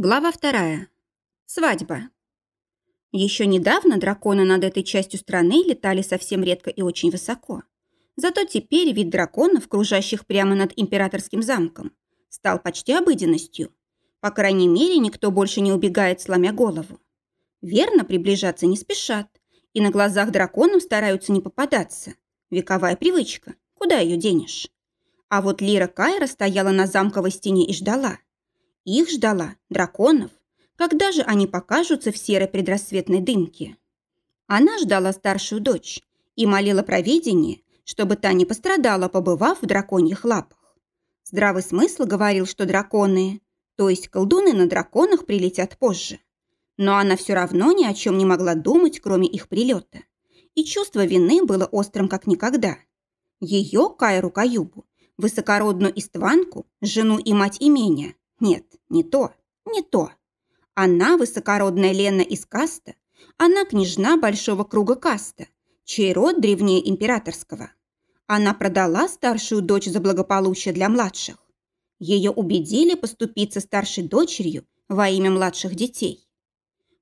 Глава вторая. Свадьба. Еще недавно драконы над этой частью страны летали совсем редко и очень высоко. Зато теперь вид драконов, кружащих прямо над императорским замком, стал почти обыденностью. По крайней мере, никто больше не убегает, сломя голову. Верно, приближаться не спешат, и на глазах драконам стараются не попадаться. Вековая привычка, куда ее денешь? А вот Лира Кайра стояла на замковой стене и ждала – их ждала, драконов. Когда же они покажутся в серой предрассветной дымке? Она ждала старшую дочь и молила провидение, чтобы та не пострадала, побывав в драконьих лапах. Здравый смысл говорил, что драконы, то есть колдуны на драконах прилетят позже. Но она все равно ни о чем не могла думать, кроме их прилета. И чувство вины было острым как никогда. Ее, Кайру Каюбу, высокородную истванку, жену и мать имения, нет, не то, не то. Она высокородная Лена из каста, она княжна большого круга каста, чей род древнее императорского. Она продала старшую дочь за благополучие для младших. Ее убедили поступиться старшей дочерью во имя младших детей.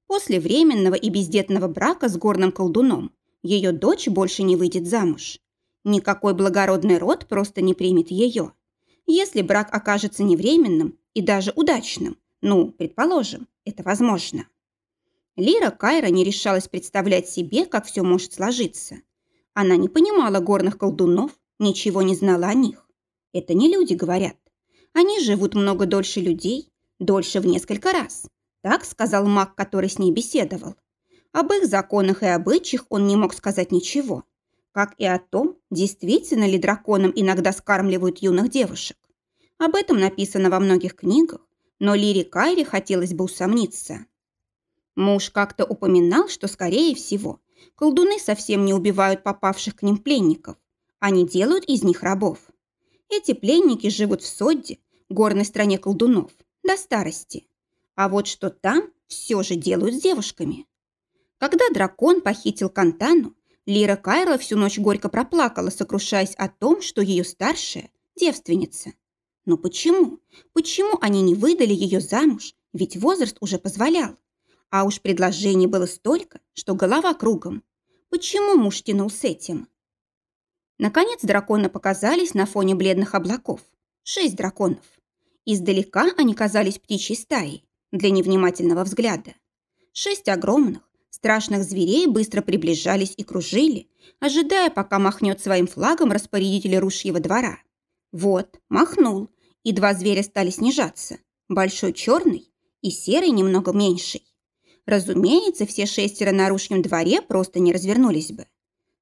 После временного и бездетного брака с горным колдуном ее дочь больше не выйдет замуж. Никакой благородный род просто не примет ее. Если брак окажется невременным, и даже удачным. Ну, предположим, это возможно. Лира Кайра не решалась представлять себе, как все может сложиться. Она не понимала горных колдунов, ничего не знала о них. Это не люди, говорят. Они живут много дольше людей, дольше в несколько раз. Так сказал маг, который с ней беседовал. Об их законах и обычаях он не мог сказать ничего. Как и о том, действительно ли драконам иногда скармливают юных девушек. Об этом написано во многих книгах, но Лире Кайре хотелось бы усомниться. Муж как-то упоминал, что, скорее всего, колдуны совсем не убивают попавших к ним пленников. Они делают из них рабов. Эти пленники живут в Содде, горной стране колдунов, до старости. А вот что там все же делают с девушками. Когда дракон похитил Кантану, Лира Кайрла всю ночь горько проплакала, сокрушаясь о том, что ее старшая – девственница – но почему? Почему они не выдали ее замуж? Ведь возраст уже позволял. А уж предложений было столько, что голова кругом. Почему муж тянул с этим? Наконец драконы показались на фоне бледных облаков. Шесть драконов. Издалека они казались птичьей стаей для невнимательного взгляда. Шесть огромных, страшных зверей быстро приближались и кружили, ожидая, пока махнет своим флагом распорядитель рушьего двора. Вот, махнул, и два зверя стали снижаться. Большой черный и серый немного меньший. Разумеется, все шестеро на рушьем дворе просто не развернулись бы.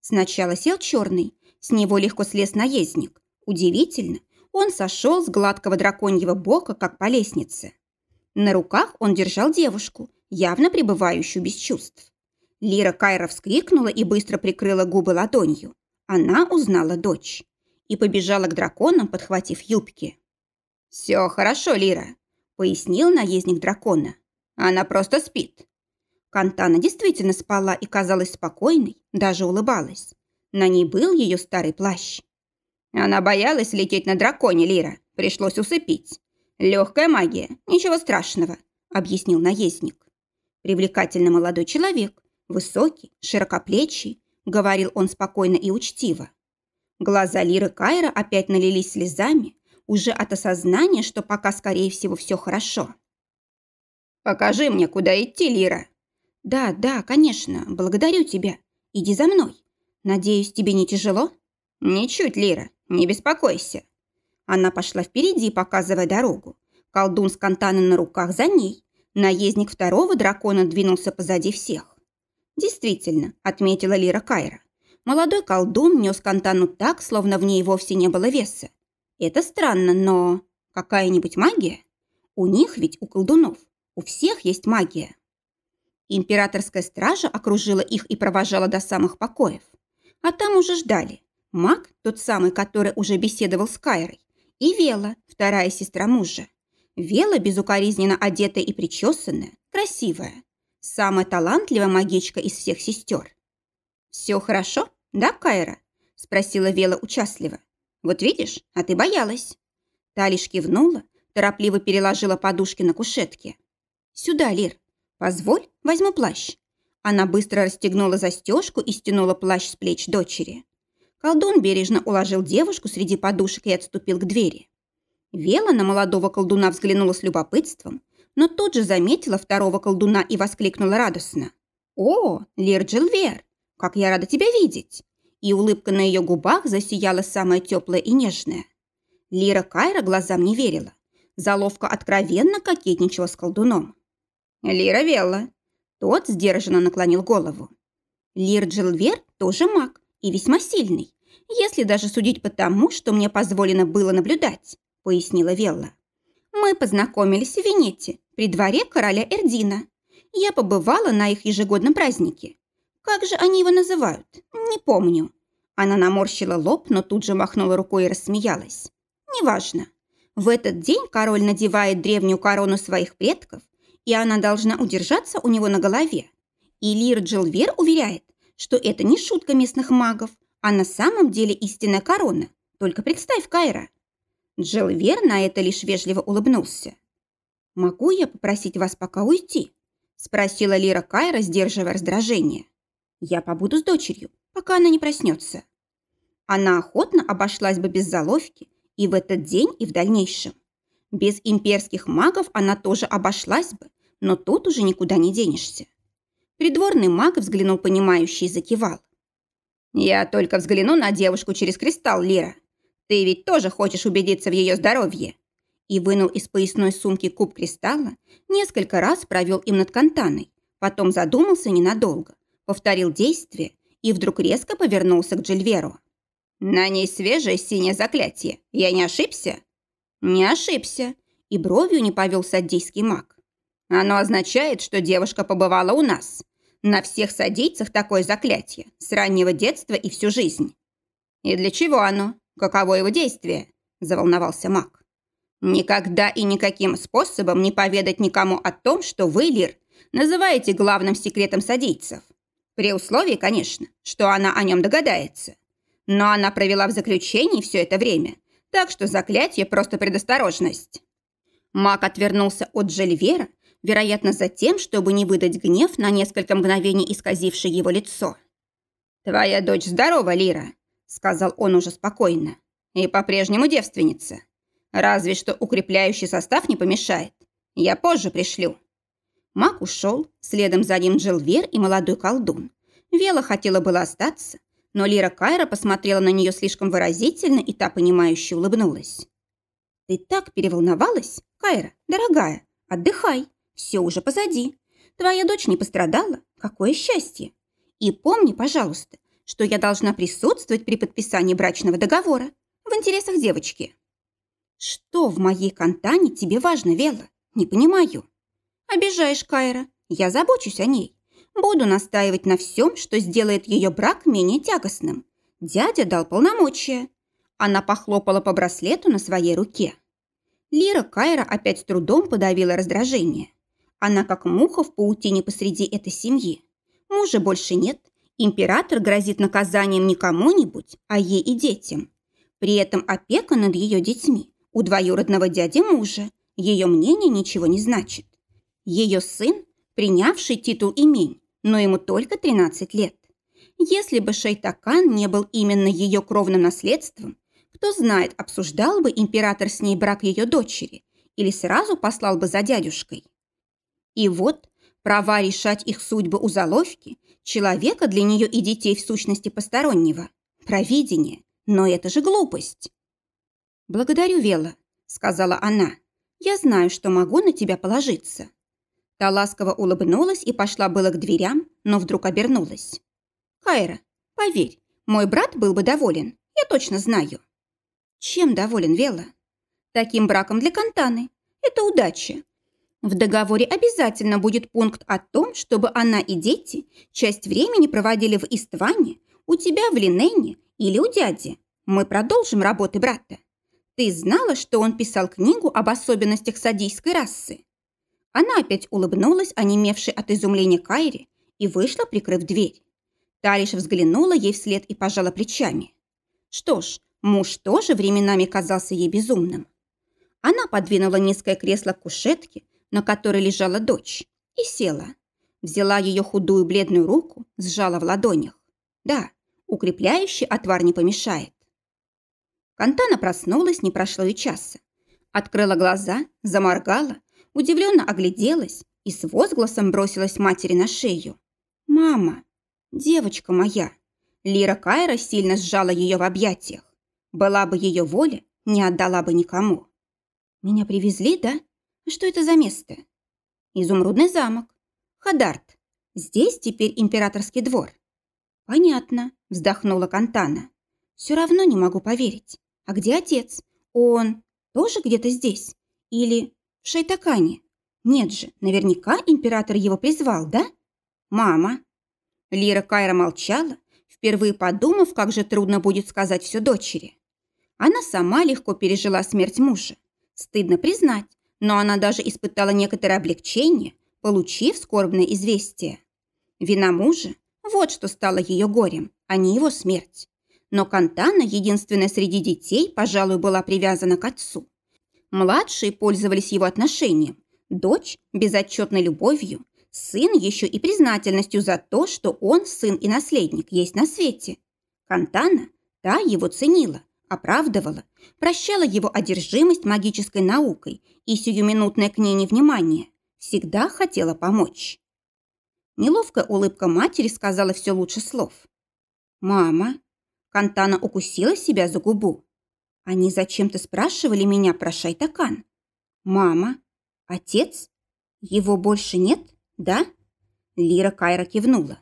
Сначала сел черный, с него легко слез наездник. Удивительно, он сошел с гладкого драконьего бока, как по лестнице. На руках он держал девушку, явно пребывающую без чувств. Лира Кайра вскрикнула и быстро прикрыла губы ладонью. Она узнала дочь и побежала к драконам, подхватив юбки. «Все хорошо, Лира», — пояснил наездник дракона. «Она просто спит». Кантана действительно спала и казалась спокойной, даже улыбалась. На ней был ее старый плащ. Она боялась лететь на драконе, Лира. Пришлось усыпить. Легкая магия, ничего страшного, объяснил наездник. Привлекательный молодой человек, высокий, широкоплечий, говорил он спокойно и учтиво. Глаза Лиры Кайра опять налились слезами, уже от осознания, что пока, скорее всего, все хорошо. «Покажи мне, куда идти, Лира». «Да, да, конечно, благодарю тебя. Иди за мной. Надеюсь, тебе не тяжело?» «Ничуть, Лира, не беспокойся». Она пошла впереди, показывая дорогу. Колдун с кантаной на руках за ней. Наездник второго дракона двинулся позади всех. «Действительно», — отметила Лира Кайра. Молодой колдун нес кантану так, словно в ней вовсе не было веса. Это странно, но какая-нибудь магия? У них ведь, у колдунов, у всех есть магия. Императорская стража окружила их и провожала до самых покоев. А там уже ждали. Маг, тот самый, который уже беседовал с Кайрой, и Вела, вторая сестра мужа. Вела безукоризненно одетая и причесанная, красивая. Самая талантливая магичка из всех сестер. «Все хорошо, да, Кайра?» – спросила Вела участливо. Вот видишь, а ты боялась». Та лишь кивнула, торопливо переложила подушки на кушетке. «Сюда, Лир. Позволь, возьму плащ». Она быстро расстегнула застежку и стянула плащ с плеч дочери. Колдун бережно уложил девушку среди подушек и отступил к двери. Вела на молодого колдуна взглянула с любопытством, но тут же заметила второго колдуна и воскликнула радостно. «О, Лир Джилвер, как я рада тебя видеть!» И улыбка на ее губах засияла самая теплая и нежная. Лира Кайра глазам не верила. Заловка откровенно кокетничала с колдуном. «Лира Велла!» Тот сдержанно наклонил голову. Лир Джилвер тоже маг и весьма сильный, если даже судить по тому, что мне позволено было наблюдать пояснила Велла. «Мы познакомились в Венете, при дворе короля Эрдина. Я побывала на их ежегодном празднике. Как же они его называют? Не помню». Она наморщила лоб, но тут же махнула рукой и рассмеялась. «Неважно. В этот день король надевает древнюю корону своих предков, и она должна удержаться у него на голове. И Лир Джилвер уверяет, что это не шутка местных магов, а на самом деле истинная корона. Только представь, Кайра, Джилвер на это лишь вежливо улыбнулся. «Могу я попросить вас пока уйти?» спросила Лира Кайра, сдерживая раздражение. «Я побуду с дочерью, пока она не проснется». Она охотно обошлась бы без заловки и в этот день, и в дальнейшем. Без имперских магов она тоже обошлась бы, но тут уже никуда не денешься. Придворный маг взглянул понимающий и закивал. «Я только взгляну на девушку через кристалл, Лира. Ты ведь тоже хочешь убедиться в ее здоровье?» И вынул из поясной сумки куб кристалла, несколько раз провел им над кантаной, потом задумался ненадолго, повторил действие и вдруг резко повернулся к Джильверу. «На ней свежее синее заклятие. Я не ошибся?» «Не ошибся», и бровью не повел садийский маг. «Оно означает, что девушка побывала у нас. На всех садийцах такое заклятие, с раннего детства и всю жизнь». «И для чего оно?» Каково его действие?» – заволновался маг. «Никогда и никаким способом не поведать никому о том, что вы, Лир, называете главным секретом садийцев. При условии, конечно, что она о нем догадается. Но она провела в заключении все это время, так что заклятие – просто предосторожность». Маг отвернулся от Джельвера, вероятно, за тем, чтобы не выдать гнев на несколько мгновений исказивший его лицо. «Твоя дочь здорова, Лира», сказал он уже спокойно. «И по-прежнему девственница. Разве что укрепляющий состав не помешает. Я позже пришлю». Мак ушел, следом за ним Джилвер и молодой колдун. Вела хотела было остаться, но Лира Кайра посмотрела на нее слишком выразительно, и та, понимающе улыбнулась. «Ты так переволновалась, Кайра, дорогая. Отдыхай, все уже позади. Твоя дочь не пострадала. Какое счастье! И помни, пожалуйста, что я должна присутствовать при подписании брачного договора в интересах девочки. Что в моей контане тебе важно, Вела? Не понимаю. Обижаешь Кайра. Я забочусь о ней. Буду настаивать на всем, что сделает ее брак менее тягостным. Дядя дал полномочия. Она похлопала по браслету на своей руке. Лира Кайра опять с трудом подавила раздражение. Она как муха в паутине посреди этой семьи. Мужа больше нет, Император грозит наказанием не кому-нибудь, а ей и детям. При этом опека над ее детьми у двоюродного дяди мужа. Ее мнение ничего не значит. Ее сын, принявший титул имень, но ему только 13 лет. Если бы Шайтакан не был именно ее кровным наследством, кто знает, обсуждал бы император с ней брак ее дочери или сразу послал бы за дядюшкой. И вот права решать их судьбы у заловки Человека для нее и детей в сущности постороннего. Провидение. Но это же глупость. «Благодарю, Вела», — сказала она. «Я знаю, что могу на тебя положиться». Та ласково улыбнулась и пошла было к дверям, но вдруг обернулась. «Кайра, поверь, мой брат был бы доволен, я точно знаю». «Чем доволен Вела?» «Таким браком для Кантаны. Это удача. В договоре обязательно будет пункт о том, чтобы она и дети часть времени проводили в Истване, у тебя в Линене или у дяди. Мы продолжим работы брата. Ты знала, что он писал книгу об особенностях садийской расы? Она опять улыбнулась, онемевшей от изумления Кайре, и вышла, прикрыв дверь. Та лишь взглянула ей вслед и пожала плечами. Что ж, муж тоже временами казался ей безумным. Она подвинула низкое кресло к кушетке, на которой лежала дочь, и села. Взяла ее худую бледную руку, сжала в ладонях. Да, укрепляющий отвар не помешает. Кантана проснулась, не прошло и часа. Открыла глаза, заморгала, удивленно огляделась и с возгласом бросилась матери на шею. «Мама! Девочка моя!» Лира Кайра сильно сжала ее в объятиях. Была бы ее воля, не отдала бы никому. «Меня привезли, да? А что это за место?» «Изумрудный замок. Хадарт. Здесь теперь императорский двор». «Понятно», — вздохнула Кантана. «Все равно не могу поверить. А где отец? Он тоже где-то здесь? Или в Шайтакане? Нет же, наверняка император его призвал, да? Мама». Лира Кайра молчала, впервые подумав, как же трудно будет сказать все дочери. Она сама легко пережила смерть мужа. Стыдно признать, но она даже испытала некоторое облегчение, получив скорбное известие. Вина мужа – вот что стало ее горем, а не его смерть. Но Кантана, единственная среди детей, пожалуй, была привязана к отцу. Младшие пользовались его отношением, дочь – безотчетной любовью, Сын еще и признательностью за то, что он, сын и наследник, есть на свете. Кантана, та его ценила, оправдывала, прощала его одержимость магической наукой и сиюминутное к ней невнимание. Всегда хотела помочь. Неловкая улыбка матери сказала все лучше слов. «Мама!» Кантана укусила себя за губу. Они зачем-то спрашивали меня про Шайтакан. «Мама? Отец? Его больше нет?» «Да?» Лира Кайра кивнула.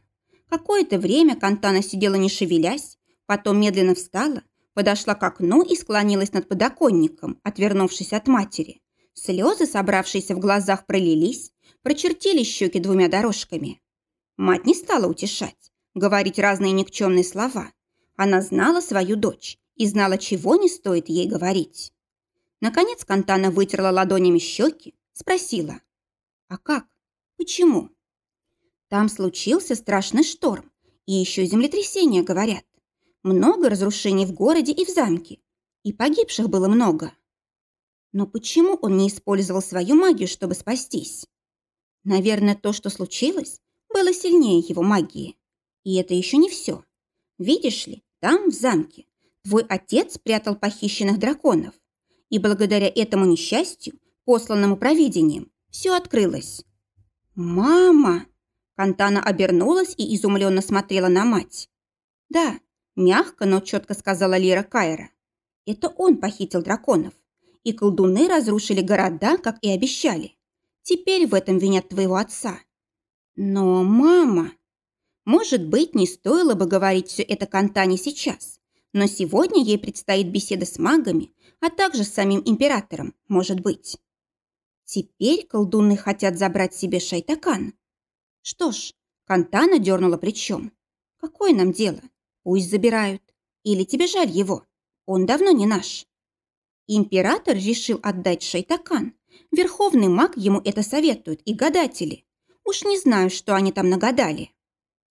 Какое-то время Кантана сидела не шевелясь, потом медленно встала, подошла к окну и склонилась над подоконником, отвернувшись от матери. Слезы, собравшиеся в глазах, пролились, прочертили щеки двумя дорожками. Мать не стала утешать, говорить разные никчемные слова. Она знала свою дочь и знала, чего не стоит ей говорить. Наконец Кантана вытерла ладонями щеки, спросила. «А как? Почему? Там случился страшный шторм, и еще землетрясение, говорят. Много разрушений в городе и в замке, и погибших было много. Но почему он не использовал свою магию, чтобы спастись? Наверное, то, что случилось, было сильнее его магии. И это еще не все. Видишь ли, там, в замке, твой отец прятал похищенных драконов. И благодаря этому несчастью, посланному провидением, все открылось. «Мама!» Кантана обернулась и изумленно смотрела на мать. «Да», – мягко, но четко сказала Лира Кайра. «Это он похитил драконов. И колдуны разрушили города, как и обещали. Теперь в этом винят твоего отца». «Но, мама...» Может быть, не стоило бы говорить все это Кантане сейчас, но сегодня ей предстоит беседа с магами, а также с самим императором, может быть. Теперь колдуны хотят забрать себе шайтакан. Что ж, Кантана дернула плечом. Какое нам дело? Пусть забирают. Или тебе жаль его? Он давно не наш. Император решил отдать шайтакан. Верховный маг ему это советует и гадатели. Уж не знаю, что они там нагадали.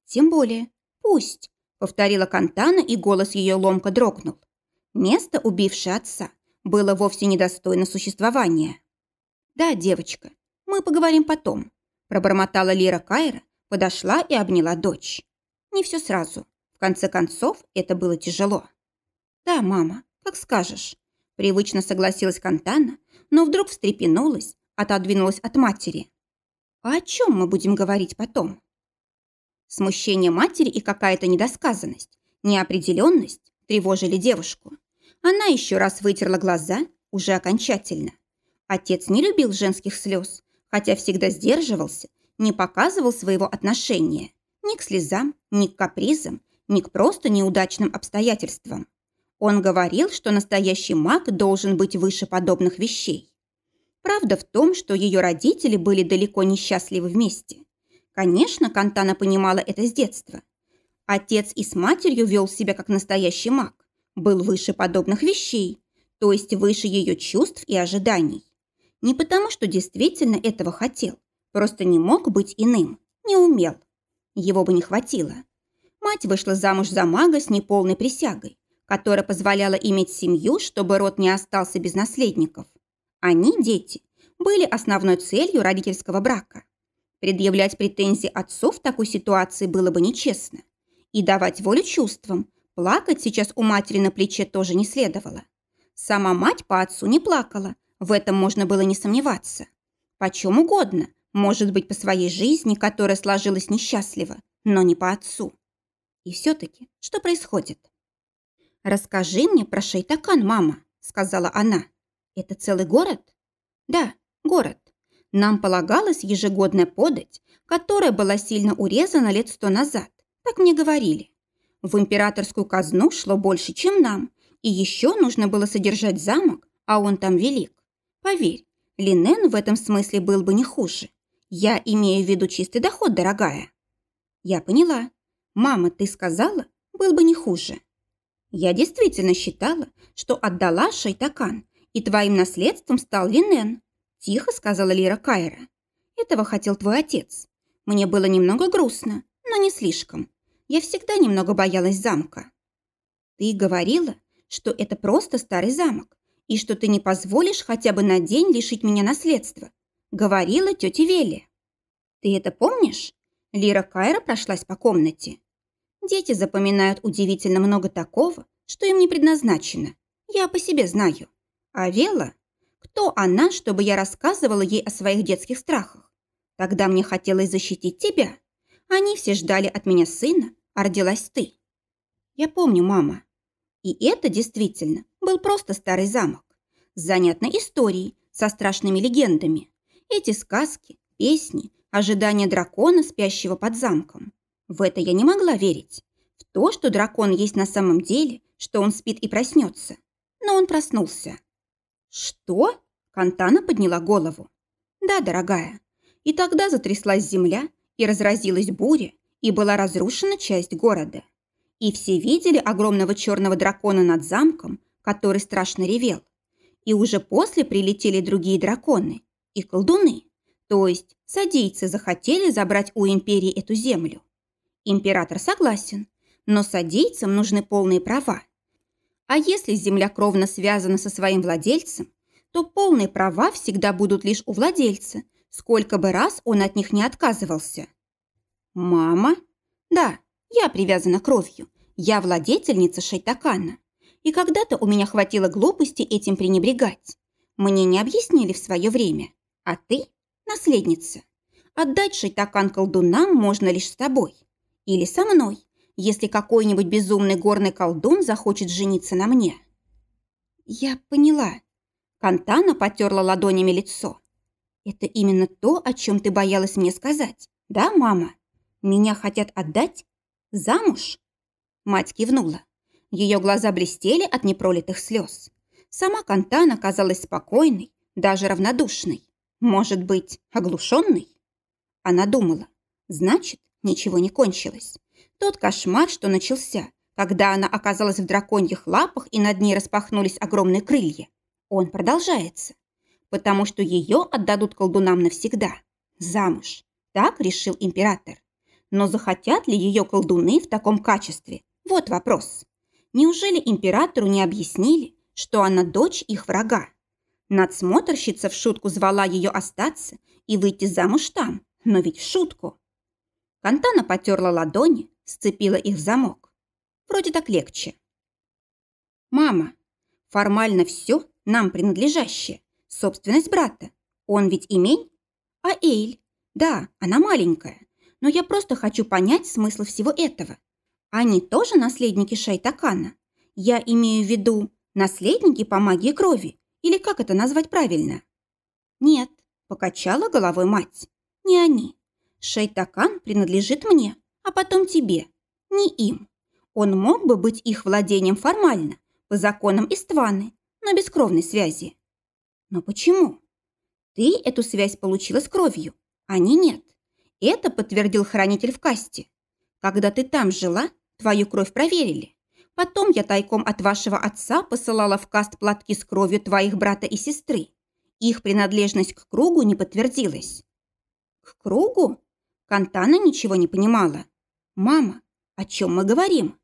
Тем более, пусть, повторила Кантана, и голос ее ломко дрогнул. Место, убившее отца, было вовсе недостойно существования. «Да, девочка, мы поговорим потом», пробормотала Лира Кайра, подошла и обняла дочь. Не все сразу. В конце концов, это было тяжело. «Да, мама, как скажешь», привычно согласилась Кантана, но вдруг встрепенулась, отодвинулась от матери. «А о чем мы будем говорить потом?» Смущение матери и какая-то недосказанность, неопределенность тревожили девушку. Она еще раз вытерла глаза, уже окончательно. Отец не любил женских слез, хотя всегда сдерживался, не показывал своего отношения ни к слезам, ни к капризам, ни к просто неудачным обстоятельствам. Он говорил, что настоящий маг должен быть выше подобных вещей. Правда в том, что ее родители были далеко не счастливы вместе. Конечно, Кантана понимала это с детства. Отец и с матерью вел себя как настоящий маг, был выше подобных вещей, то есть выше ее чувств и ожиданий. Не потому, что действительно этого хотел, просто не мог быть иным, не умел. Его бы не хватило. Мать вышла замуж за мага с неполной присягой, которая позволяла иметь семью, чтобы род не остался без наследников. Они, дети, были основной целью родительского брака. Предъявлять претензии отцу в такой ситуации было бы нечестно. И давать волю чувствам, плакать сейчас у матери на плече тоже не следовало. Сама мать по отцу не плакала, в этом можно было не сомневаться. Почем угодно, может быть, по своей жизни, которая сложилась несчастливо, но не по отцу. И все-таки, что происходит? «Расскажи мне про Шейтакан, мама», — сказала она. «Это целый город?» «Да, город. Нам полагалось ежегодная подать, которая была сильно урезана лет сто назад. Так мне говорили. В императорскую казну шло больше, чем нам, и еще нужно было содержать замок, а он там велик. Поверь, Линен в этом смысле был бы не хуже. Я имею в виду чистый доход, дорогая. Я поняла. Мама, ты сказала, был бы не хуже. Я действительно считала, что отдала Шайтакан, и твоим наследством стал Линен, тихо сказала Лира Кайра. Этого хотел твой отец. Мне было немного грустно, но не слишком. Я всегда немного боялась замка. Ты говорила, что это просто старый замок, и что ты не позволишь хотя бы на день лишить меня наследства. Говорила тетя Вели. Ты это помнишь? Лира Кайра прошлась по комнате. Дети запоминают удивительно много такого, что им не предназначено. Я по себе знаю. А Вела? Кто она, чтобы я рассказывала ей о своих детских страхах? Тогда мне хотелось защитить тебя. Они все ждали от меня сына, а родилась ты. Я помню, мама. И это действительно был просто старый замок. С занятной историей, со страшными легендами. Эти сказки, песни, ожидание дракона, спящего под замком. В это я не могла верить. В то, что дракон есть на самом деле, что он спит и проснется. Но он проснулся. «Что?» – Кантана подняла голову. «Да, дорогая. И тогда затряслась земля, и разразилась буря, и была разрушена часть города. И все видели огромного черного дракона над замком, который страшно ревел. И уже после прилетели другие драконы и колдуны, то есть садийцы захотели забрать у империи эту землю. Император согласен, но садийцам нужны полные права. А если земля кровно связана со своим владельцем, то полные права всегда будут лишь у владельца, сколько бы раз он от них не отказывался. Мама? Да, я привязана кровью. Я владетельница Шайтакана. И когда-то у меня хватило глупости этим пренебрегать. Мне не объяснили в свое время. А ты – наследница. Отдать Шайтакан колдунам можно лишь с тобой. Или со мной, если какой-нибудь безумный горный колдун захочет жениться на мне. Я поняла. Кантана потерла ладонями лицо. Это именно то, о чем ты боялась мне сказать. Да, мама? Меня хотят отдать? Замуж? Мать кивнула. Ее глаза блестели от непролитых слез. Сама Кантана казалась спокойной, даже равнодушной. Может быть, оглушенной? Она думала. Значит, ничего не кончилось. Тот кошмар, что начался, когда она оказалась в драконьих лапах и над ней распахнулись огромные крылья, он продолжается. Потому что ее отдадут колдунам навсегда. Замуж. Так решил император. Но захотят ли ее колдуны в таком качестве? Вот вопрос. Неужели императору не объяснили, что она дочь их врага? Надсмотрщица в шутку звала ее остаться и выйти замуж там, но ведь в шутку. Кантана потерла ладони, сцепила их в замок. Вроде так легче. «Мама, формально все нам принадлежащее. Собственность брата. Он ведь имень? А Эйль? Да, она маленькая. Но я просто хочу понять смысл всего этого. Они тоже наследники Шайтакана? Я имею в виду наследники по магии крови. Или как это назвать правильно? Нет, покачала головой мать. Не они. Шайтакан принадлежит мне, а потом тебе. Не им. Он мог бы быть их владением формально, по законам Истваны, но без кровной связи. Но почему? Ты эту связь получила с кровью, они нет. Это подтвердил хранитель в касте. Когда ты там жила, твою кровь проверили. Потом я тайком от вашего отца посылала в каст платки с кровью твоих брата и сестры. Их принадлежность к кругу не подтвердилась. К кругу? Кантана ничего не понимала. «Мама, о чем мы говорим?»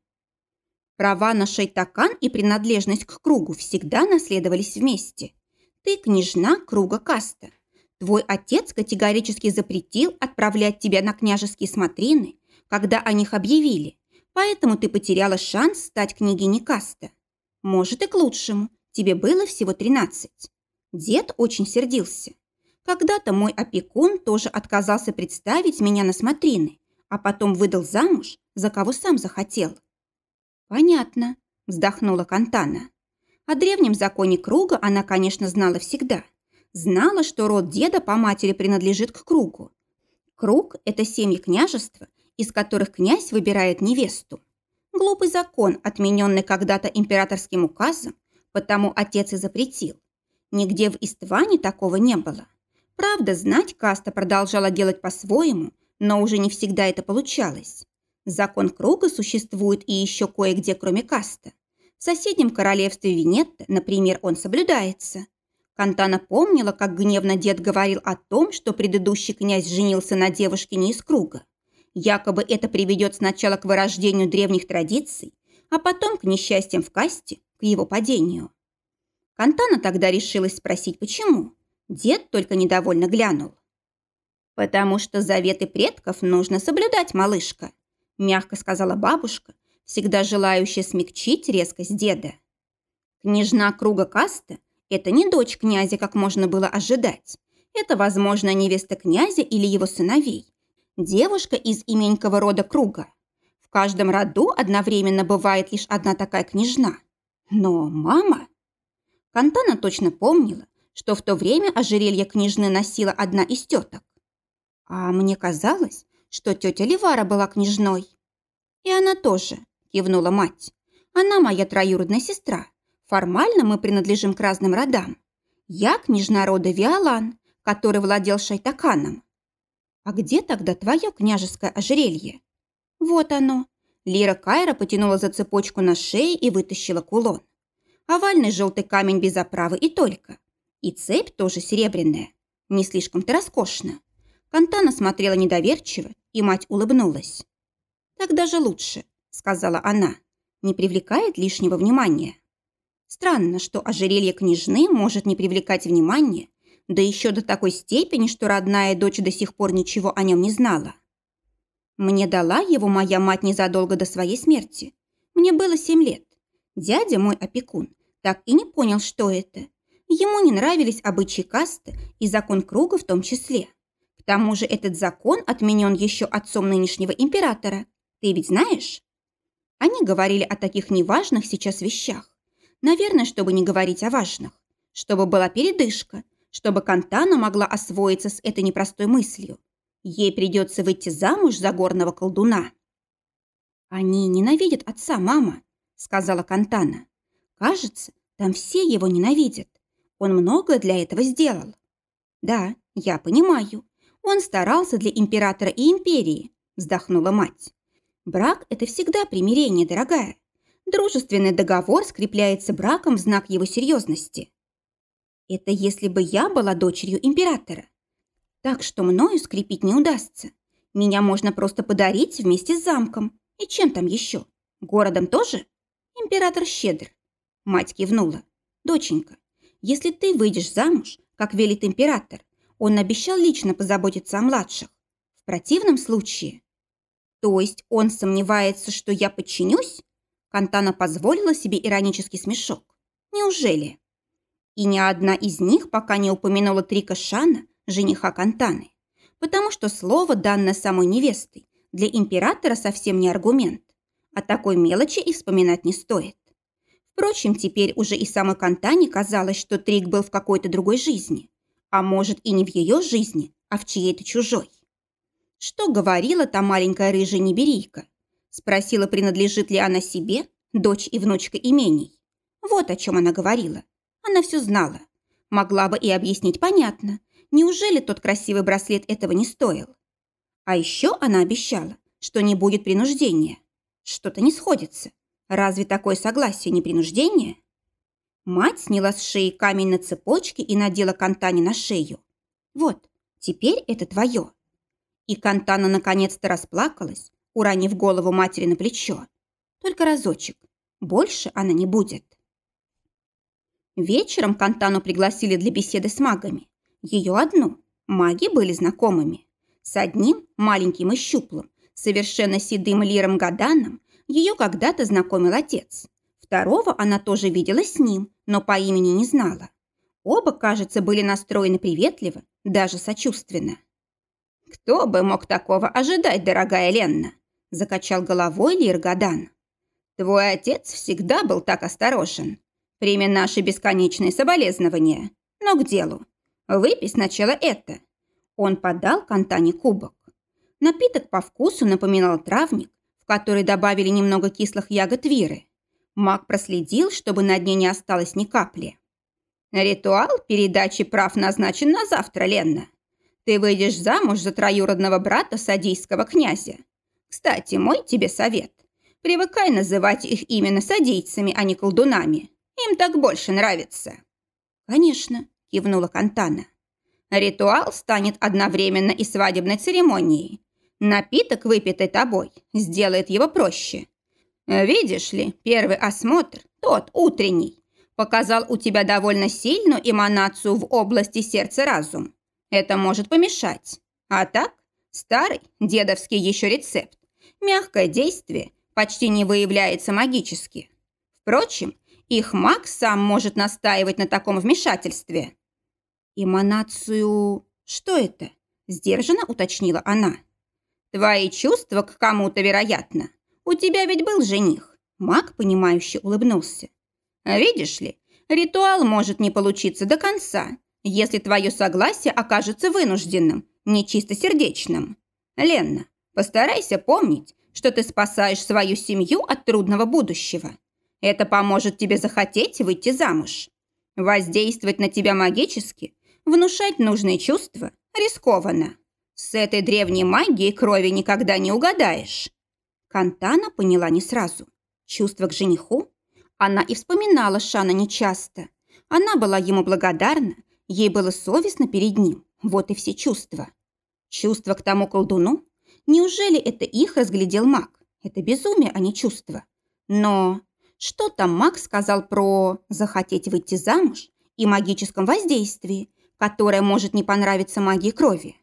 Права на шейтакан и принадлежность к кругу всегда наследовались вместе. Ты княжна круга каста. Твой отец категорически запретил отправлять тебя на княжеские смотрины, когда о них объявили, поэтому ты потеряла шанс стать княгиней Каста. Может, и к лучшему, тебе было всего 13. Дед очень сердился. Когда-то мой опекун тоже отказался представить меня на смотрины, а потом выдал замуж, за кого сам захотел. «Понятно», – вздохнула Кантана. О древнем законе круга она, конечно, знала всегда. Знала, что род деда по матери принадлежит к кругу. Круг – это семьи княжества, из которых князь выбирает невесту. Глупый закон, отмененный когда-то императорским указом, потому отец и запретил. Нигде в Истване такого не было. Правда, знать каста продолжала делать по-своему, но уже не всегда это получалось. Закон круга существует и еще кое-где, кроме каста. В соседнем королевстве Венетта, например, он соблюдается. Кантана помнила, как гневно дед говорил о том, что предыдущий князь женился на девушке не из круга. Якобы это приведет сначала к вырождению древних традиций, а потом к несчастьям в касте, к его падению. Кантана тогда решилась спросить, почему. Дед только недовольно глянул. «Потому что заветы предков нужно соблюдать, малышка», мягко сказала бабушка, всегда желающая смягчить резкость деда. Княжна круга каста – это не дочь князя, как можно было ожидать. Это, возможно, невеста князя или его сыновей. Девушка из именького рода круга. В каждом роду одновременно бывает лишь одна такая княжна. Но мама... Кантана точно помнила, что в то время ожерелье княжны носила одна из теток. А мне казалось, что тетя Левара была княжной. И она тоже, кивнула мать. Она моя троюродная сестра. Формально мы принадлежим к разным родам. Я княжна рода Виолан, который владел Шайтаканом. А где тогда твое княжеское ожерелье? Вот оно. Лира Кайра потянула за цепочку на шее и вытащила кулон. Овальный желтый камень без оправы и только. И цепь тоже серебряная. Не слишком-то роскошно. Кантана смотрела недоверчиво, и мать улыбнулась. «Так даже лучше», — сказала она. «Не привлекает лишнего внимания». Странно, что ожерелье княжны может не привлекать внимания, да еще до такой степени, что родная дочь до сих пор ничего о нем не знала. Мне дала его моя мать незадолго до своей смерти. Мне было семь лет. Дядя мой опекун так и не понял, что это. Ему не нравились обычаи касты и закон круга в том числе. К тому же этот закон отменен еще отцом нынешнего императора. Ты ведь знаешь? Они говорили о таких неважных сейчас вещах. Наверное, чтобы не говорить о важных. Чтобы была передышка, чтобы Кантана могла освоиться с этой непростой мыслью. Ей придется выйти замуж за горного колдуна. «Они ненавидят отца, мама», — сказала Кантана. «Кажется, там все его ненавидят. Он многое для этого сделал». «Да, я понимаю. Он старался для императора и империи», — вздохнула мать. «Брак — это всегда примирение, дорогая. Дружественный договор скрепляется браком в знак его серьезности. Это если бы я была дочерью императора. Так что мною скрепить не удастся. Меня можно просто подарить вместе с замком. И чем там еще? Городом тоже? Император щедр. Мать кивнула. Доченька, если ты выйдешь замуж, как велит император, он обещал лично позаботиться о младших. В противном случае... То есть он сомневается, что я подчинюсь? Кантана позволила себе иронический смешок. Неужели? И ни одна из них пока не упомянула Трика Шана, жениха Кантаны, потому что слово, данное самой невестой, для императора совсем не аргумент. О такой мелочи и вспоминать не стоит. Впрочем, теперь уже и самой Кантане казалось, что Трик был в какой-то другой жизни. А может, и не в ее жизни, а в чьей-то чужой. Что говорила та маленькая рыжая неберийка? Спросила, принадлежит ли она себе, дочь и внучка имений. Вот о чем она говорила. Она все знала. Могла бы и объяснить понятно. Неужели тот красивый браслет этого не стоил? А еще она обещала, что не будет принуждения. Что-то не сходится. Разве такое согласие не принуждение? Мать сняла с шеи камень на цепочке и надела Кантане на шею. Вот, теперь это твое. И Кантана наконец-то расплакалась, уронив голову матери на плечо. Только разочек. Больше она не будет. Вечером Кантану пригласили для беседы с магами. Ее одну. Маги были знакомыми. С одним, маленьким и щуплым, совершенно седым Лиром Гаданом, ее когда-то знакомил отец. Второго она тоже видела с ним, но по имени не знала. Оба, кажется, были настроены приветливо, даже сочувственно. «Кто бы мог такого ожидать, дорогая Ленна?» – закачал головой Лир Гадан. «Твой отец всегда был так осторожен. Прими наши бесконечные соболезнования. Но к делу. Выпей сначала это». Он подал Кантане кубок. Напиток по вкусу напоминал травник, который добавили немного кислых ягод виры. Маг проследил, чтобы на дне не осталось ни капли. «Ритуал передачи прав назначен на завтра, Ленна. Ты выйдешь замуж за троюродного брата садийского князя. Кстати, мой тебе совет. Привыкай называть их именно садийцами, а не колдунами. Им так больше нравится». «Конечно», – кивнула Кантана. «Ритуал станет одновременно и свадебной церемонией. Напиток, выпитый тобой, сделает его проще. Видишь ли, первый осмотр, тот утренний, показал у тебя довольно сильную эманацию в области сердца-разум. Это может помешать. А так, старый, дедовский еще рецепт. Мягкое действие почти не выявляется магически. Впрочем, их маг сам может настаивать на таком вмешательстве. «Эманацию... что это?» – сдержанно уточнила она. «Твои чувства к кому-то, вероятно. У тебя ведь был жених». Маг, понимающе улыбнулся. «Видишь ли, ритуал может не получиться до конца, если твое согласие окажется вынужденным, не чистосердечным. Ленна, постарайся помнить, что ты спасаешь свою семью от трудного будущего. Это поможет тебе захотеть выйти замуж. Воздействовать на тебя магически, внушать нужные чувства рискованно. С этой древней магией крови никогда не угадаешь. Кантана поняла не сразу. Чувство к жениху? Она и вспоминала Шана нечасто. Она была ему благодарна Ей было совестно перед ним. Вот и все чувства. Чувства к тому колдуну? Неужели это их разглядел маг? Это безумие, а не чувство. Но что там маг сказал про захотеть выйти замуж и магическом воздействии, которое может не понравиться магии крови?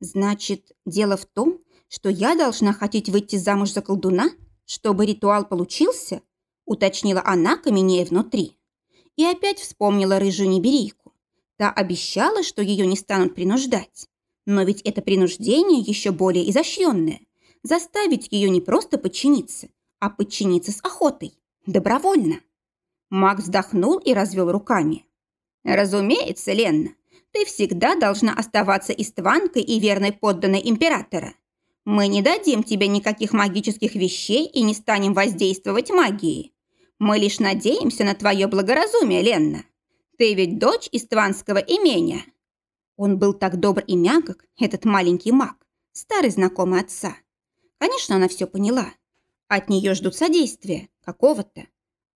Значит, дело в том, что я должна хотеть выйти замуж за колдуна, чтобы ритуал получился, уточнила она, каменея внутри. И опять вспомнила рыжую неберийку. Та обещала, что ее не станут принуждать. Но ведь это принуждение еще более изощренное. Заставить ее не просто подчиниться, а подчиниться с охотой. Добровольно. Маг вздохнул и развел руками. «Разумеется, Ленна, ты всегда должна оставаться истванкой и верной подданной императора. Мы не дадим тебе никаких магических вещей и не станем воздействовать магией. Мы лишь надеемся на твое благоразумие, Ленна. Ты ведь дочь из Тванского имения». Он был так добр и мягок, этот маленький маг, старый знакомый отца. Конечно, она все поняла. От нее ждут содействия, какого-то.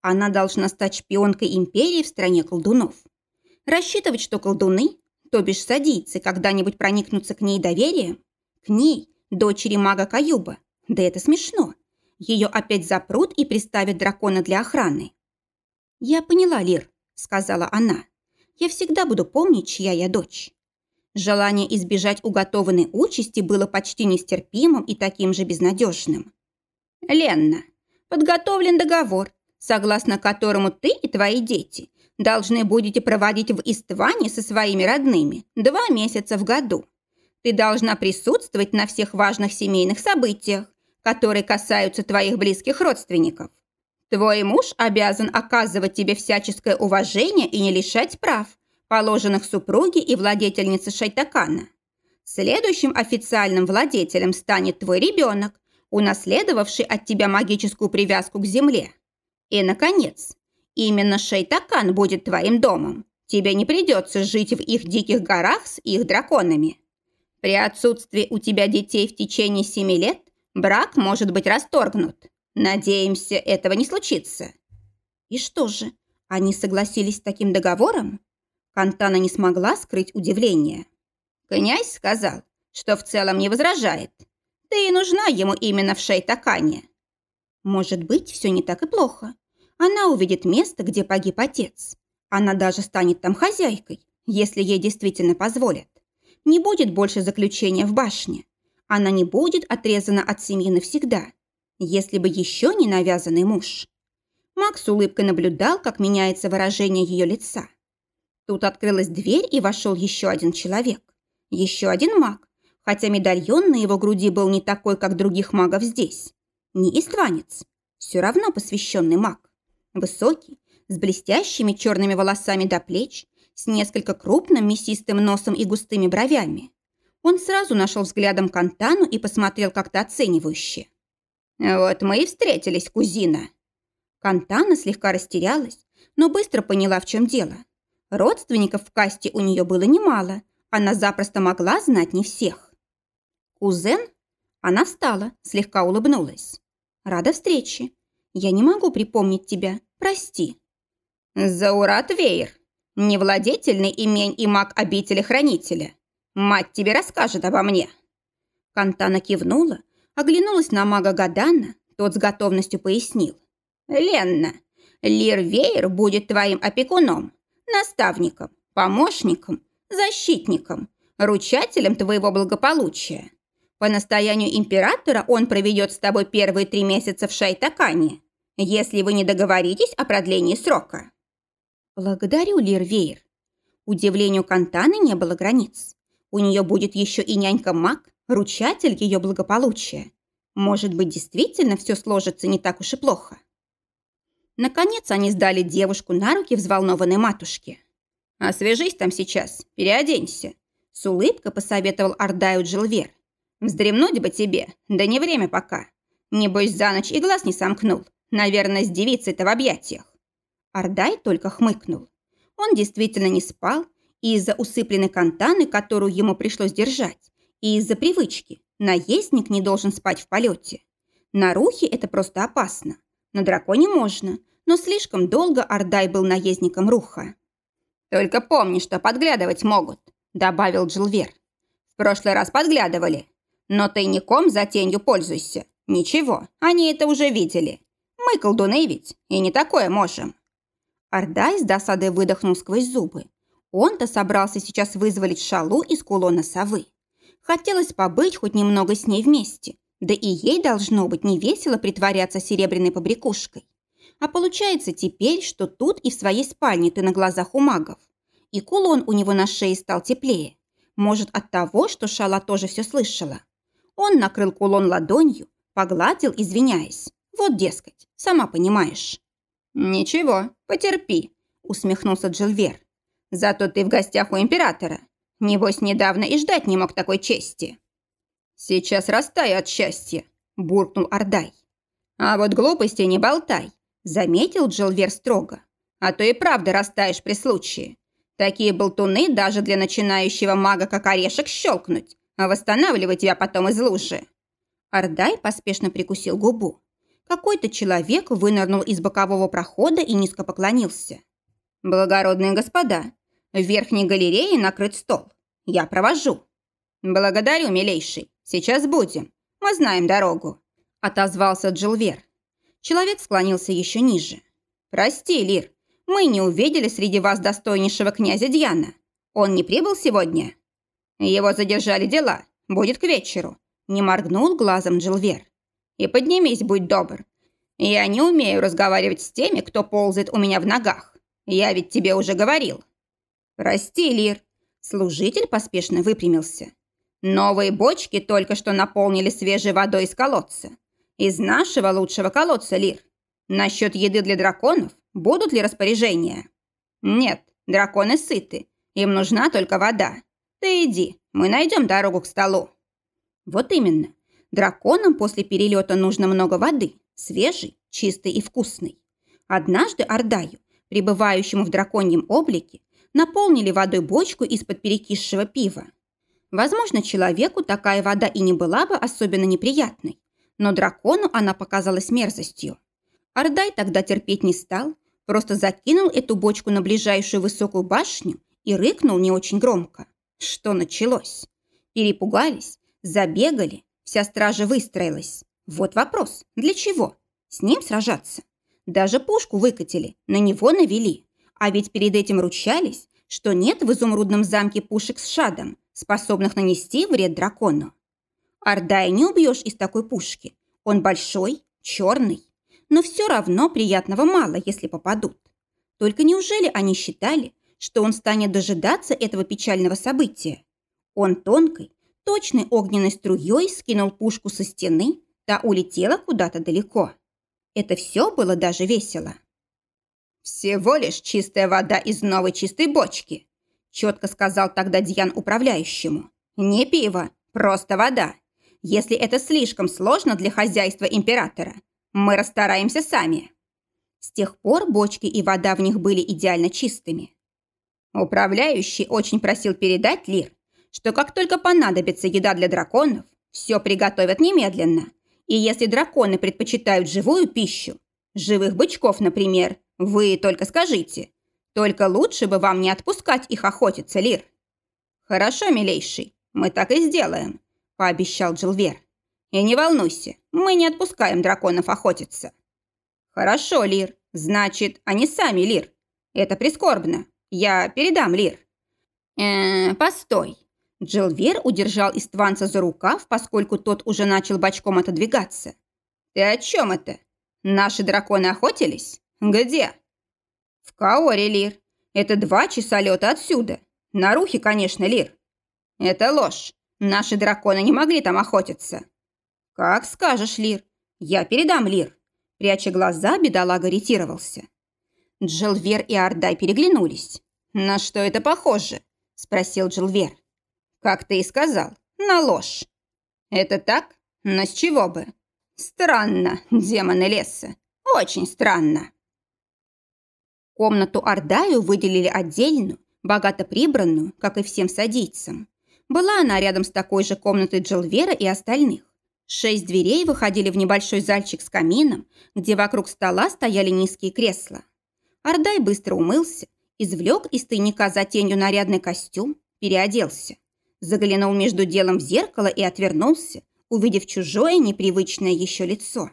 Она должна стать шпионкой империи в стране колдунов. Рассчитывать, что колдуны, то бишь садийцы, когда-нибудь проникнутся к ней доверием? К ней, дочери мага Каюба. Да это смешно. Ее опять запрут и приставят дракона для охраны. Я поняла, Лир, сказала она. «Я всегда буду помнить, чья я дочь». Желание избежать уготованной участи было почти нестерпимым и таким же безнадежным. «Ленна, подготовлен договор, согласно которому ты и твои дети должны будете проводить в Истване со своими родными два месяца в году. Ты должна присутствовать на всех важных семейных событиях, которые касаются твоих близких родственников. Твой муж обязан оказывать тебе всяческое уважение и не лишать прав, положенных супруге и владетельнице Шайтакана. Следующим официальным владетелем станет твой ребенок, унаследовавший от тебя магическую привязку к земле. И, наконец, именно Шайтакан будет твоим домом. Тебе не придется жить в их диких горах с их драконами. При отсутствии у тебя детей в течение семи лет брак может быть расторгнут. Надеемся, этого не случится. И что же, они согласились с таким договором? Кантана не смогла скрыть удивление. Князь сказал, что в целом не возражает. Ты и нужна ему именно в Шейтакане. Может быть, все не так и плохо. Она увидит место, где погиб отец. Она даже станет там хозяйкой, если ей действительно позволят. Не будет больше заключения в башне. Она не будет отрезана от семьи навсегда, если бы еще не навязанный муж. Макс с улыбкой наблюдал, как меняется выражение ее лица. Тут открылась дверь, и вошел еще один человек. Еще один маг, хотя медальон на его груди был не такой, как других магов здесь. Не истванец, все равно посвященный маг. Высокий, с блестящими черными волосами до плеч, с несколько крупным мясистым носом и густыми бровями. Он сразу нашел взглядом Кантану и посмотрел как-то оценивающе. «Вот мы и встретились, кузина». Кантана слегка растерялась, но быстро поняла, в чем дело. Родственников в касте у нее было немало, она запросто могла знать не всех. «Кузен?» Она встала, слегка улыбнулась. «Рада встрече. Я не могу припомнить тебя. Прости». «Заурат Вейер, невладетельный имень и маг обители хранителя. Мать тебе расскажет обо мне». Кантана кивнула, оглянулась на мага Гадана, тот с готовностью пояснил. «Ленна, Лир Вейер будет твоим опекуном, наставником, помощником, защитником, ручателем твоего благополучия. По настоянию императора он проведет с тобой первые три месяца в Шайтакане, если вы не договоритесь о продлении срока». «Благодарю, Лир Вейер». Удивлению Кантаны не было границ. У нее будет еще и нянька-маг, ручатель ее благополучия. Может быть, действительно все сложится не так уж и плохо. Наконец они сдали девушку на руки взволнованной матушке. «Освежись там сейчас, переоденься», – с улыбкой посоветовал Ардаю Джилвер. «Вздремнуть бы тебе, да не время пока. Небось, за ночь и глаз не сомкнул. Наверное, с девицей-то в объятиях». Ардай только хмыкнул. Он действительно не спал, из-за усыпленной кантаны, которую ему пришлось держать, и из-за привычки наездник не должен спать в полете. На рухе это просто опасно. На драконе можно, но слишком долго Ардай был наездником руха. «Только помни, что подглядывать могут», – добавил Джилвер. «В прошлый раз подглядывали. Но тайником за тенью пользуйся. Ничего, они это уже видели. Мы колдуны ведь, и не такое можем». Ардай с досадой выдохнул сквозь зубы. Он-то собрался сейчас вызволить шалу из кулона совы. Хотелось побыть хоть немного с ней вместе, да и ей должно быть невесело притворяться серебряной побрякушкой. А получается теперь, что тут и в своей спальне ты на глазах у магов. И кулон у него на шее стал теплее. Может, от того, что Шала тоже все слышала. Он накрыл кулон ладонью, погладил, извиняясь. Вот, дескать, сама понимаешь. «Ничего, потерпи», — усмехнулся Джилвер. «Зато ты в гостях у императора. Небось, недавно и ждать не мог такой чести». «Сейчас растаю от счастья», – буркнул Ордай. «А вот глупости не болтай», – заметил Джилвер строго. «А то и правда растаешь при случае. Такие болтуны даже для начинающего мага как орешек щелкнуть, а восстанавливать тебя потом из лужи». Ордай поспешно прикусил губу. Какой-то человек вынырнул из бокового прохода и низко поклонился. «Благородные господа, в верхней галерее накрыт стол. Я провожу». «Благодарю, милейший. Сейчас будем. Мы знаем дорогу», – отозвался Джилвер. Человек склонился еще ниже. «Прости, Лир, мы не увидели среди вас достойнейшего князя Дьяна. Он не прибыл сегодня?» «Его задержали дела. Будет к вечеру», – не моргнул глазом Джилвер. «И поднимись, будь добр. Я не умею разговаривать с теми, кто ползает у меня в ногах. Я ведь тебе уже говорил». «Прости, Лир». Служитель поспешно выпрямился. Новые бочки только что наполнили свежей водой из колодца. Из нашего лучшего колодца, Лир. Насчет еды для драконов будут ли распоряжения? Нет, драконы сыты. Им нужна только вода. Ты иди, мы найдем дорогу к столу. Вот именно. Драконам после перелета нужно много воды. Свежей, чистой и вкусной. Однажды Ордаю, пребывающему в драконьем облике, наполнили водой бочку из-под перекисшего пива. Возможно, человеку такая вода и не была бы особенно неприятной, но дракону она показалась мерзостью. Ардай тогда терпеть не стал, просто закинул эту бочку на ближайшую высокую башню и рыкнул не очень громко. Что началось? Перепугались, забегали, вся стража выстроилась. Вот вопрос, для чего? С ним сражаться? Даже пушку выкатили, на него навели. А ведь перед этим ручались, что нет в изумрудном замке пушек с шадом, способных нанести вред дракону. Ордая не убьешь из такой пушки. Он большой, черный. Но все равно приятного мало, если попадут. Только неужели они считали, что он станет дожидаться этого печального события? Он тонкой, точной огненной струей скинул пушку со стены, та улетела куда-то далеко. Это все было даже весело. «Всего лишь чистая вода из новой чистой бочки», четко сказал тогда Дьян управляющему. «Не пиво, просто вода. Если это слишком сложно для хозяйства императора, мы расстараемся сами». С тех пор бочки и вода в них были идеально чистыми. Управляющий очень просил передать Лир, что как только понадобится еда для драконов, все приготовят немедленно. И если драконы предпочитают живую пищу, живых бычков, например, вы только скажите. Только лучше бы вам не отпускать их охотиться, Лир. Хорошо, милейший, мы так и сделаем, пообещал Джилвер. И не волнуйся, мы не отпускаем драконов охотиться. Хорошо, Лир, значит, они сами, Лир. Это прискорбно. Я передам, Лир. Э, -э постой. Джилвер удержал Истванца за рукав, поскольку тот уже начал бочком отодвигаться. «Ты о чем это? Наши драконы охотились? Где?» «В Каоре, Лир. Это два часа лета отсюда. На Рухе, конечно, Лир». «Это ложь. Наши драконы не могли там охотиться». «Как скажешь, Лир. Я передам, Лир». Пряча глаза, бедолага ретировался. Джилвер и Ардай переглянулись. «На что это похоже?» – спросил Джилвер. Как ты и сказал, на ложь. Это так? Но с чего бы? Странно, демоны леса. Очень странно. Комнату Ардаю выделили отдельную, богато прибранную, как и всем садийцам. Была она рядом с такой же комнатой Джилвера и остальных. Шесть дверей выходили в небольшой зальчик с камином, где вокруг стола стояли низкие кресла. Ардай быстро умылся, извлек из тайника за тенью нарядный костюм, переоделся. Заглянул между делом в зеркало и отвернулся, увидев чужое непривычное еще лицо.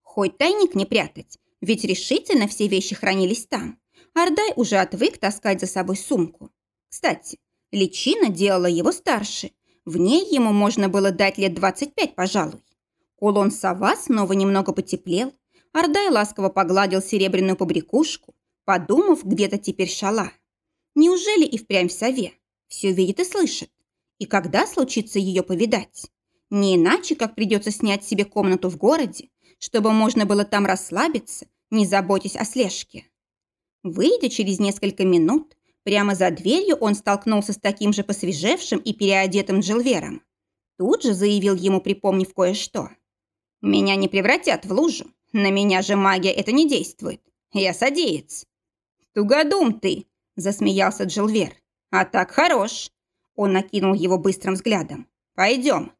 Хоть тайник не прятать, ведь решительно все вещи хранились там. Ардай уже отвык таскать за собой сумку. Кстати, личина делала его старше. В ней ему можно было дать лет 25, пожалуй. Кулон сова снова немного потеплел. Ардай ласково погладил серебряную побрякушку, подумав, где-то теперь шала. Неужели и впрямь в сове? Все видит и слышит. И когда случится ее повидать? Не иначе, как придется снять себе комнату в городе, чтобы можно было там расслабиться, не заботясь о слежке. Выйдя через несколько минут, прямо за дверью он столкнулся с таким же посвежевшим и переодетым Джилвером. Тут же заявил ему, припомнив кое-что. «Меня не превратят в лужу. На меня же магия это не действует. Я садеец». «Тугодум ты!» – засмеялся Джилвер. «А так хорош. Он накинул его быстрым взглядом. «Пойдем».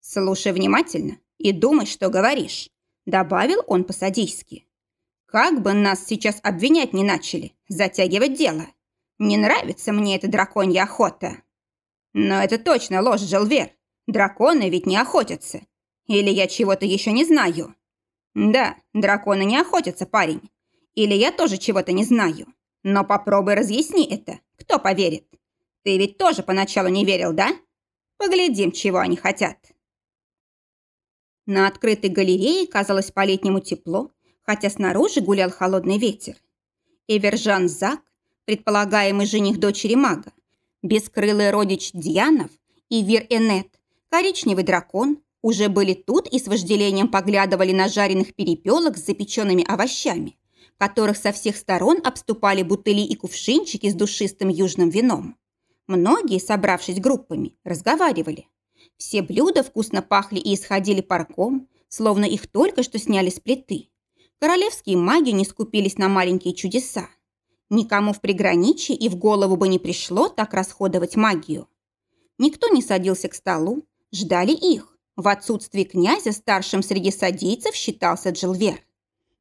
«Слушай внимательно и думай, что говоришь», добавил он по-садийски. «Как бы нас сейчас обвинять не начали, затягивать дело. Не нравится мне эта драконья охота». «Но это точно ложь, Желвер. Драконы ведь не охотятся. Или я чего-то еще не знаю?» «Да, драконы не охотятся, парень. Или я тоже чего-то не знаю. Но попробуй разъясни это. Кто поверит?» Ты ведь тоже поначалу не верил, да? Поглядим, чего они хотят. На открытой галерее казалось по-летнему тепло, хотя снаружи гулял холодный ветер. Эвержан Зак, предполагаемый жених дочери мага, бескрылый родич Дьянов и Вир Энет, коричневый дракон, уже были тут и с вожделением поглядывали на жареных перепелок с запеченными овощами, которых со всех сторон обступали бутыли и кувшинчики с душистым южным вином. Многие, собравшись группами, разговаривали. Все блюда вкусно пахли и исходили парком, словно их только что сняли с плиты. Королевские маги не скупились на маленькие чудеса. Никому в приграничье и в голову бы не пришло так расходовать магию. Никто не садился к столу, ждали их. В отсутствие князя старшим среди садийцев считался Джилвер.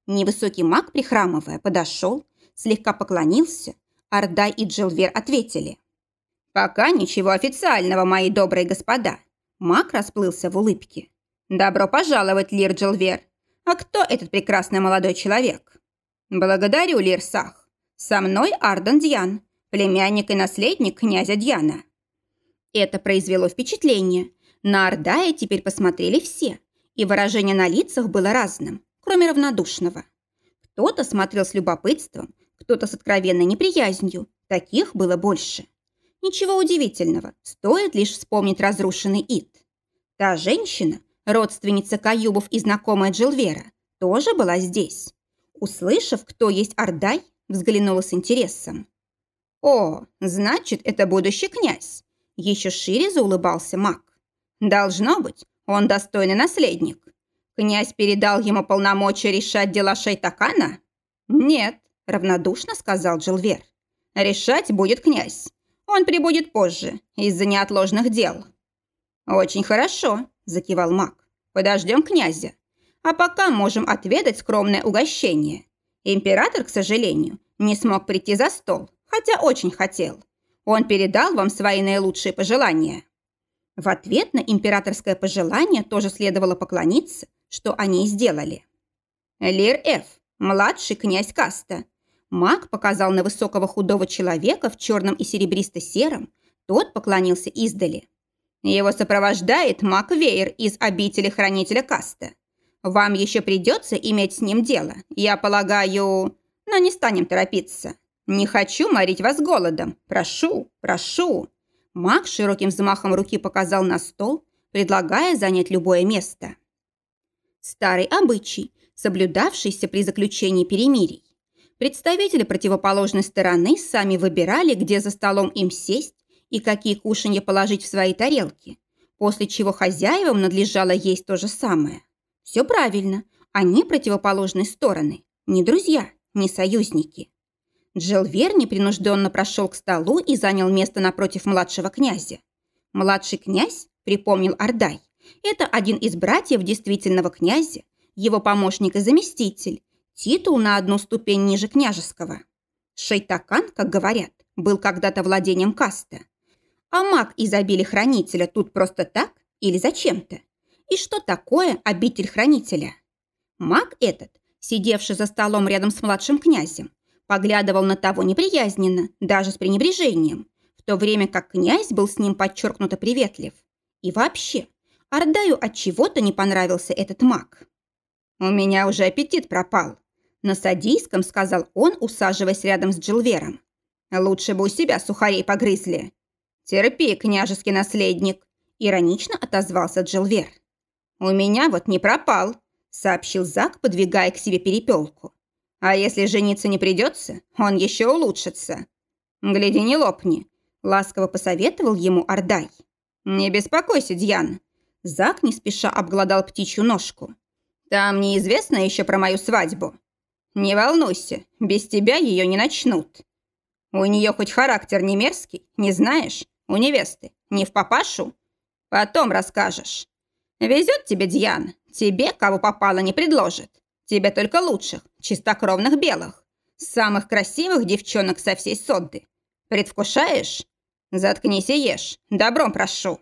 Невысокий маг, прихрамывая, подошел, слегка поклонился. Ардай и Джилвер ответили – «Пока ничего официального, мои добрые господа». Мак расплылся в улыбке. «Добро пожаловать, Лир Джилвер. А кто этот прекрасный молодой человек?» «Благодарю, Лир Сах. Со мной Арден Дьян, племянник и наследник князя Дьяна». Это произвело впечатление. На Ордая теперь посмотрели все, и выражение на лицах было разным, кроме равнодушного. Кто-то смотрел с любопытством, кто-то с откровенной неприязнью. Таких было больше. Ничего удивительного, стоит лишь вспомнить разрушенный Ид. Та женщина, родственница Каюбов и знакомая Джилвера, тоже была здесь. Услышав, кто есть Ордай, взглянула с интересом. «О, значит, это будущий князь!» Еще шире заулыбался маг. «Должно быть, он достойный наследник. Князь передал ему полномочия решать дела Шайтакана?» «Нет», – равнодушно сказал Джилвер. «Решать будет князь. Он прибудет позже, из-за неотложных дел». «Очень хорошо», – закивал маг. «Подождем князя. А пока можем отведать скромное угощение. Император, к сожалению, не смог прийти за стол, хотя очень хотел. Он передал вам свои наилучшие пожелания». В ответ на императорское пожелание тоже следовало поклониться, что они и сделали. Лир Ф, младший князь Каста. Маг показал на высокого худого человека в черном и серебристо-сером, тот поклонился издали. Его сопровождает маг Вейер из обители хранителя Каста. Вам еще придется иметь с ним дело, я полагаю, но не станем торопиться. Не хочу морить вас голодом. Прошу, прошу. Маг широким взмахом руки показал на стол, предлагая занять любое место. Старый обычай, соблюдавшийся при заключении перемирий. Представители противоположной стороны сами выбирали, где за столом им сесть и какие кушанья положить в свои тарелки, после чего хозяевам надлежало есть то же самое. Все правильно, они противоположные стороны, не друзья, не союзники. Джилвер непринужденно прошел к столу и занял место напротив младшего князя. Младший князь, припомнил Ордай, это один из братьев действительного князя, его помощник и заместитель, титул на одну ступень ниже княжеского. Шейтакан, как говорят, был когда-то владением каста. А маг изобилия хранителя тут просто так или зачем-то? И что такое обитель хранителя? Маг этот, сидевший за столом рядом с младшим князем, поглядывал на того неприязненно, даже с пренебрежением, в то время как князь был с ним подчеркнуто приветлив. И вообще, Ордаю от чего-то не понравился этот маг. «У меня уже аппетит пропал», – на садийском сказал он, усаживаясь рядом с Джилвером. «Лучше бы у себя сухарей погрызли». «Терпи, княжеский наследник», – иронично отозвался Джилвер. «У меня вот не пропал», – сообщил Зак, подвигая к себе перепелку. А если жениться не придется, он еще улучшится. Гляди, не лопни, ласково посоветовал ему Ордай. Не беспокойся, Дьян. Зак не спеша обглодал птичью ножку. Там неизвестно еще про мою свадьбу. Не волнуйся, без тебя ее не начнут. У нее хоть характер не мерзкий, не знаешь? У невесты. Не в папашу? Потом расскажешь. Везет тебе, Дьян. Тебе, кого попало, не предложит. Тебе только лучших, чистокровных белых. Самых красивых девчонок со всей Содды. Предвкушаешь? Заткнись и ешь. Добром прошу.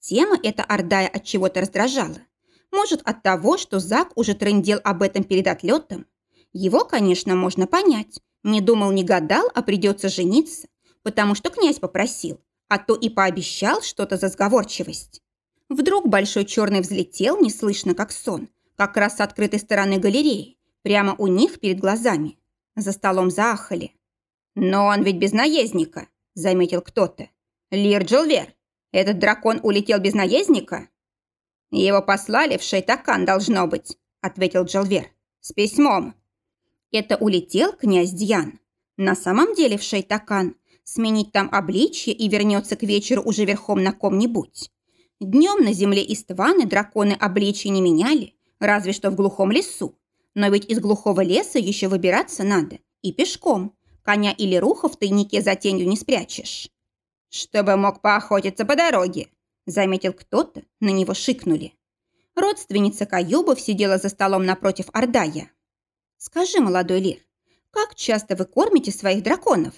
Тема эта Ордая от чего-то раздражала. Может, от того, что Зак уже трындел об этом перед отлетом. Его, конечно, можно понять. Не думал, не гадал, а придется жениться, потому что князь попросил, а то и пообещал что-то за сговорчивость. Вдруг большой черный взлетел, неслышно, как сон, как раз с открытой стороны галереи, прямо у них перед глазами. За столом заахали. «Но он ведь без наездника», — заметил кто-то. «Лир Джилвер, этот дракон улетел без наездника?» «Его послали в Шейтакан, должно быть», — ответил Джилвер. «С письмом». Это улетел князь Дьян. На самом деле в Шейтакан. Сменить там обличье и вернется к вечеру уже верхом на ком-нибудь. Днем на земле Истваны драконы обличья не меняли, разве что в глухом лесу. Но ведь из глухого леса еще выбираться надо. И пешком. Коня или руха в тайнике за тенью не спрячешь. «Чтобы мог поохотиться по дороге», – заметил кто-то, на него шикнули. Родственница Каюбов сидела за столом напротив Ордая. «Скажи, молодой Лир, как часто вы кормите своих драконов?»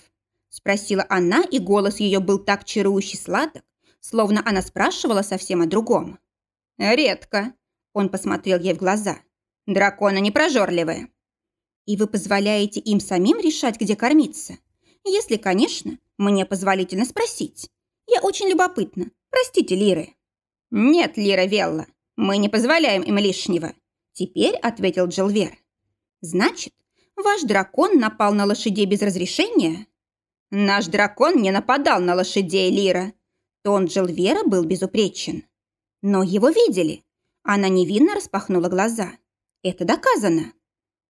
Спросила она, и голос ее был так чарующий сладок, словно она спрашивала совсем о другом. «Редко», он посмотрел ей в глаза. «Драконы непрожорливые». «И вы позволяете им самим решать, где кормиться? Если, конечно, мне позволительно спросить. Я очень любопытна. Простите, Лиры». «Нет, Лира Велла, мы не позволяем им лишнего», – теперь ответил Джилвер. «Значит, ваш дракон напал на лошадей без разрешения?» «Наш дракон не нападал на лошадей, Лира». Тон Джилвера был безупречен. «Но его видели». Она невинно распахнула глаза. «Это доказано».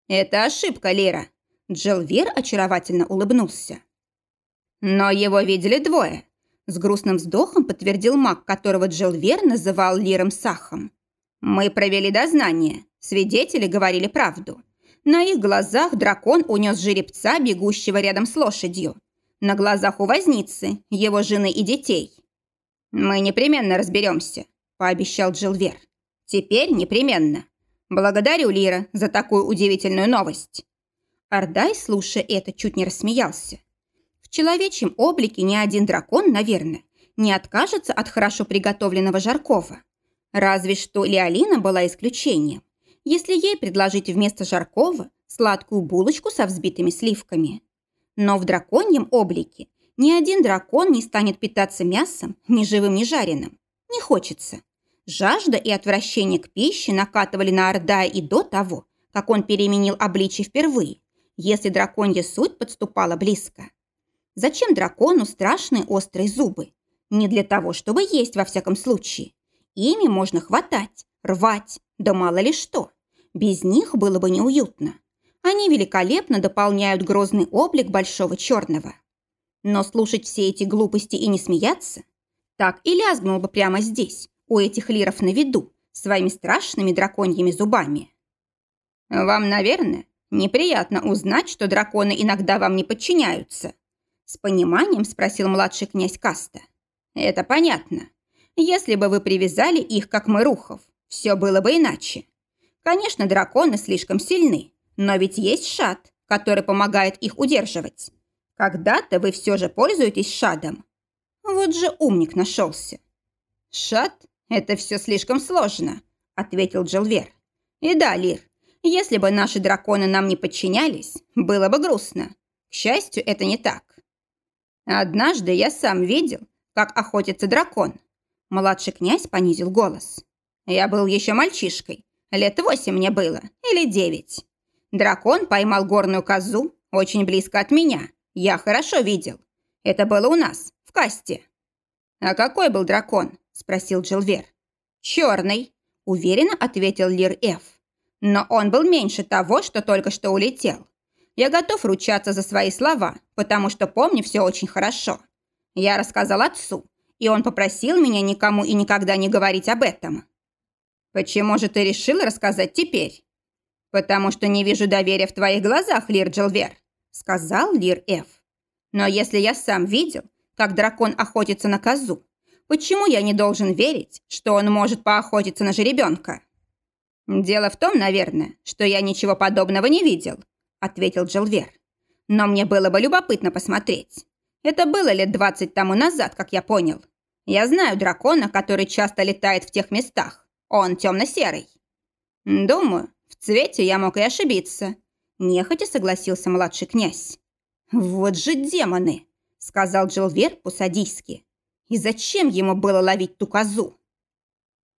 «Это ошибка, Лира». Джилвер очаровательно улыбнулся. «Но его видели двое. С грустным вздохом подтвердил маг, которого Джилвер называл Лиром Сахом. «Мы провели дознание. Свидетели говорили правду. На их глазах дракон унес жеребца, бегущего рядом с лошадью. На глазах у возницы, его жены и детей. «Мы непременно разберемся», – пообещал Джилвер. «Теперь непременно. Благодарю, Лира, за такую удивительную новость». Ардай, слушая это, чуть не рассмеялся. В человечьем облике ни один дракон, наверное, не откажется от хорошо приготовленного жаркого. Разве что Леолина была исключением. Если ей предложить вместо жаркого сладкую булочку со взбитыми сливками. Но в драконьем облике ни один дракон не станет питаться мясом ни живым, ни жареным. Не хочется. Жажда и отвращение к пище накатывали на Ордая и до того, как он переменил обличие впервые, если драконья суть подступала близко. Зачем дракону страшные острые зубы? Не для того, чтобы есть во всяком случае. Ими можно хватать, рвать, да мало ли что. Без них было бы неуютно. Они великолепно дополняют грозный облик большого черного. Но слушать все эти глупости и не смеяться? Так и лязгнул бы прямо здесь, у этих лиров на виду, своими страшными драконьими зубами. «Вам, наверное, неприятно узнать, что драконы иногда вам не подчиняются», с пониманием спросил младший князь Каста. Это понятно. Если бы вы привязали их, как мы рухов, все было бы иначе. Конечно, драконы слишком сильны, но ведь есть шад, который помогает их удерживать. Когда-то вы все же пользуетесь шадом. Вот же умник нашелся. Шад – это все слишком сложно, ответил Джилвер. И да, Лир, если бы наши драконы нам не подчинялись, было бы грустно. К счастью, это не так. Однажды я сам видел, как охотится дракон. Младший князь понизил голос. Я был еще мальчишкой. Лет восемь мне было, или девять. Дракон поймал горную козу очень близко от меня. Я хорошо видел. Это было у нас, в касте. «А какой был дракон?» – спросил Джилвер. «Черный», – уверенно ответил Лир Эф. «Но он был меньше того, что только что улетел. Я готов ручаться за свои слова, потому что помню все очень хорошо. Я рассказал отцу, и он попросил меня никому и никогда не говорить об этом. Почему же ты решил рассказать теперь? Потому что не вижу доверия в твоих глазах, Лир Джилвер, сказал Лир Эф. Но если я сам видел, как дракон охотится на козу, почему я не должен верить, что он может поохотиться на жеребенка? Дело в том, наверное, что я ничего подобного не видел, – ответил Джилвер. «Но мне было бы любопытно посмотреть. Это было лет двадцать тому назад, как я понял. Я знаю дракона, который часто летает в тех местах. Он темно-серый». «Думаю, в цвете я мог и ошибиться», – нехотя согласился младший князь. «Вот же демоны!» – сказал Джилвер по-садийски. «И зачем ему было ловить ту козу?»